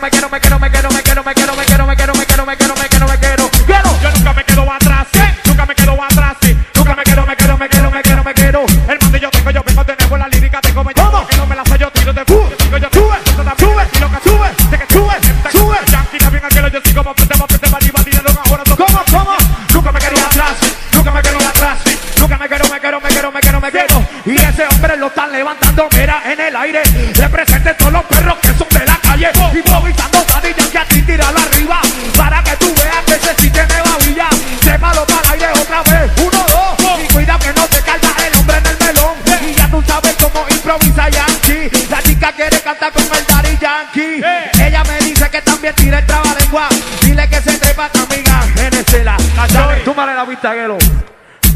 me quiero, me quiero, me quiero, me quiero, me quiero, me quiero, me quiero, me quiero, me quiero, me quiero, me quiero, me quiero. Yo nunca me quedo atrás, nunca me quedo atrás. Nunca me quiero, me quiero, me quiero, me quiero, me quiero. El mando yo tengo, yo vengo, tenemos la lírica, tengo me ¿Cómo? que no me la sé, yo tiro de Sube, yo sube, sube, lo que sube, sé que sube, sube. Yankee también aquello, yo sigo, vamos, vamos, vamos, vamos, vamos, ahora todo- ¿Cómo, cómo? Nunca me quería atrás, nunca me quería atrás, nunca me quiero, me quiero, me quiero, me quiero, me quiero. Y ese hombre lo están levantando, mira, en el aire. Represente todos los perros que son de la calle. Improvisando Daddy Yankee a ti, tíralo arriba. Para que tú veas que ese sí tiene babilla. Trépalo para el aire otra vez, uno, dos. Y cuida que no te carga el hombre en el melón. Y ya tú sabes cómo improvisa Yankee. La chica quiere cantar con el Daddy Yankee. Ella me dice que también tira el trabalengua. Dile que se trepa a tu amiga. Dale, túmale la vista, Guelo.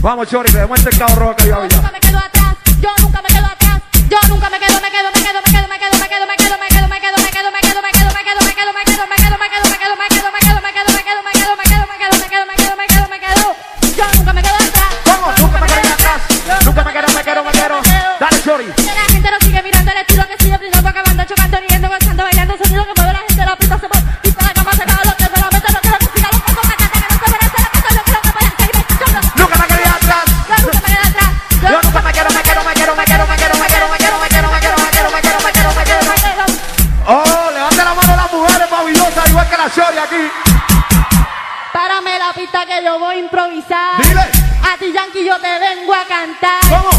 Vamos, Chori, que demuestre el carro rojo que Yo había. No sigue mirando el estilo que sigue brillando, acabando, chocando, riendo, gozando, bailando, sonido que mueve la gente, la pista se mueve, pista la cama se va, lo que solamente lo que lo que siga, lo que no canta, que no se merece que escuchando. Nunca me quería atrás. Yo nunca me quedo atrás. Yo nunca me quiero, me quiero, me quiero, me quiero, me quiero, me quiero, me quiero, me quiero, me quiero, me quiero, me quiero, me quiero, me quiero, me quiero. Oh, levante la mano las mujeres maravillosas, igual que la aquí. Párame la pista que yo voy a improvisar. Dile. A ti, Yankee, yo te vengo a cantar. ¿Cómo?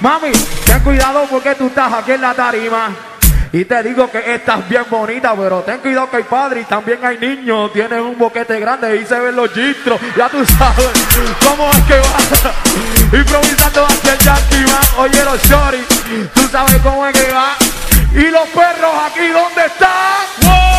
Mami, ten cuidado porque tú estás aquí en la tarima. Y te digo que estás bien bonita, pero ten cuidado que hay padre y también hay niños. Tienes un boquete grande y se ven los gistros. Ya tú sabes cómo es que va. Improvisando hacia el yankee. Oye, los shorty, tú sabes cómo es que va. Y los perros aquí, ¿dónde están?